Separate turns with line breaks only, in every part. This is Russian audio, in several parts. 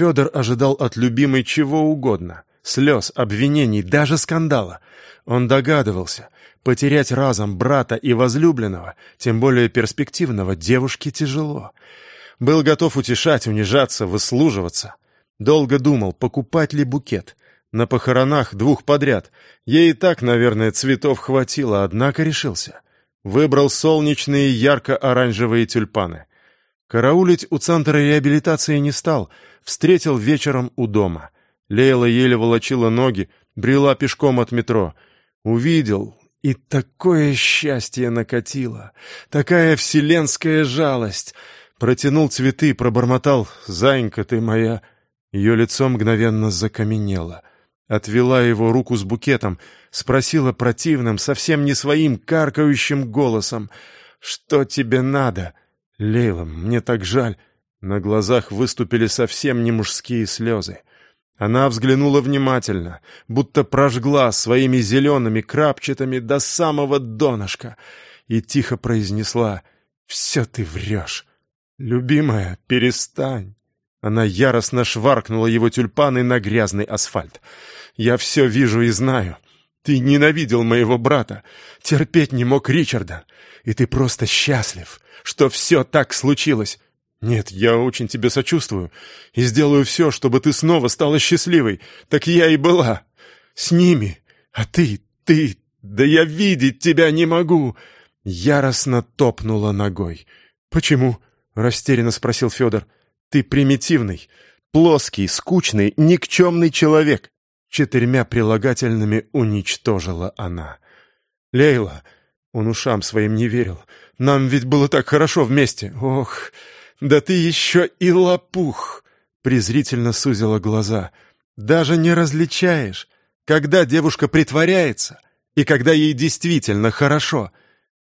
Федор ожидал от любимой чего угодно — слез, обвинений, даже скандала. Он догадывался, потерять разом брата и возлюбленного, тем более перспективного, девушке тяжело. Был готов утешать, унижаться, выслуживаться. Долго думал, покупать ли букет. На похоронах двух подряд. Ей и так, наверное, цветов хватило, однако решился. Выбрал солнечные ярко-оранжевые тюльпаны. Караулить у центра реабилитации не стал, встретил вечером у дома. Лейла еле волочила ноги, брела пешком от метро. Увидел, и такое счастье накатило, такая вселенская жалость. Протянул цветы, пробормотал «Зайенька ты моя!» Ее лицо мгновенно закаменело. Отвела его руку с букетом, спросила противным, совсем не своим, каркающим голосом «Что тебе надо?» «Лейла, мне так жаль». На глазах выступили совсем не мужские слезы. Она взглянула внимательно, будто прожгла своими зелеными крапчатами до самого донышка и тихо произнесла «Все ты врешь». «Любимая, перестань». Она яростно шваркнула его тюльпаны на грязный асфальт. «Я все вижу и знаю. Ты ненавидел моего брата, терпеть не мог Ричарда, и ты просто счастлив, что все так случилось. Нет, я очень тебе сочувствую и сделаю все, чтобы ты снова стала счастливой. Так я и была. С ними. А ты, ты, да я видеть тебя не могу!» Яростно топнула ногой. «Почему?» — растерянно спросил Федор. «Ты примитивный, плоский, скучный, никчемный человек!» Четырьмя прилагательными уничтожила она. «Лейла!» — он ушам своим не верил. «Нам ведь было так хорошо вместе! Ох, да ты еще и лопух!» Презрительно сузила глаза. «Даже не различаешь, когда девушка притворяется и когда ей действительно хорошо!»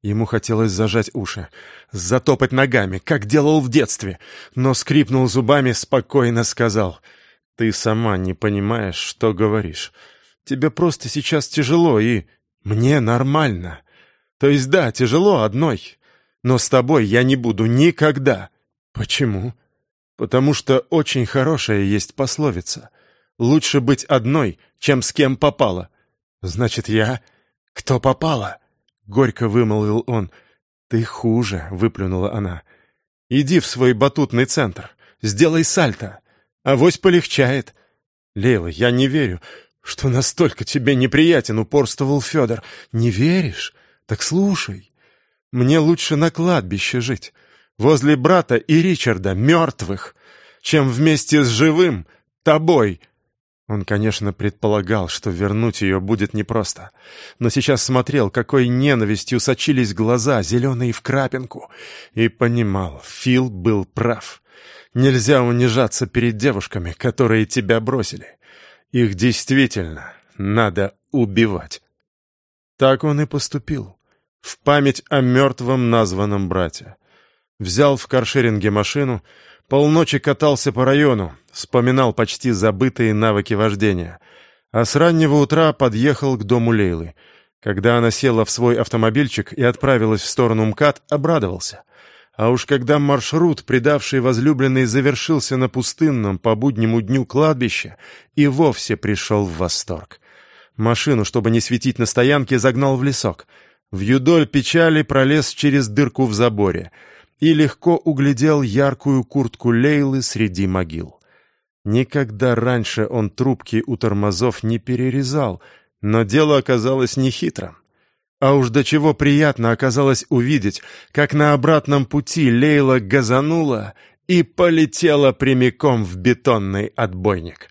Ему хотелось зажать уши, затопать ногами, как делал в детстве, но скрипнул зубами, спокойно сказал, «Ты сама не понимаешь, что говоришь. Тебе просто сейчас тяжело, и мне нормально. То есть да, тяжело одной, но с тобой я не буду никогда». «Почему?» «Потому что очень хорошая есть пословица. Лучше быть одной, чем с кем попало». «Значит, я...» «Кто попало?» Горько вымолвил он. «Ты хуже», — выплюнула она. «Иди в свой батутный центр, сделай сальто. Авось полегчает». «Лейла, я не верю, что настолько тебе неприятен», — упорствовал Федор. «Не веришь? Так слушай. Мне лучше на кладбище жить, возле брата и Ричарда, мертвых, чем вместе с живым, тобой, он, конечно, предполагал, что вернуть ее будет непросто. Но сейчас смотрел, какой ненавистью сочились глаза, зеленые в крапинку, и понимал, Фил был прав. Нельзя унижаться перед девушками, которые тебя бросили. Их действительно надо убивать. Так он и поступил. В память о мертвом названном брате. Взял в каршеринге машину, Полночи катался по району, вспоминал почти забытые навыки вождения. А с раннего утра подъехал к дому Лейлы. Когда она села в свой автомобильчик и отправилась в сторону МКАД, обрадовался. А уж когда маршрут, предавший возлюбленный, завершился на пустынном по буднему дню кладбище, и вовсе пришел в восторг. Машину, чтобы не светить на стоянке, загнал в лесок. В юдоль печали пролез через дырку в заборе — и легко углядел яркую куртку Лейлы среди могил. Никогда раньше он трубки у тормозов не перерезал, но дело оказалось нехитрым. А уж до чего приятно оказалось увидеть, как на обратном пути Лейла газанула и полетела прямиком в бетонный отбойник.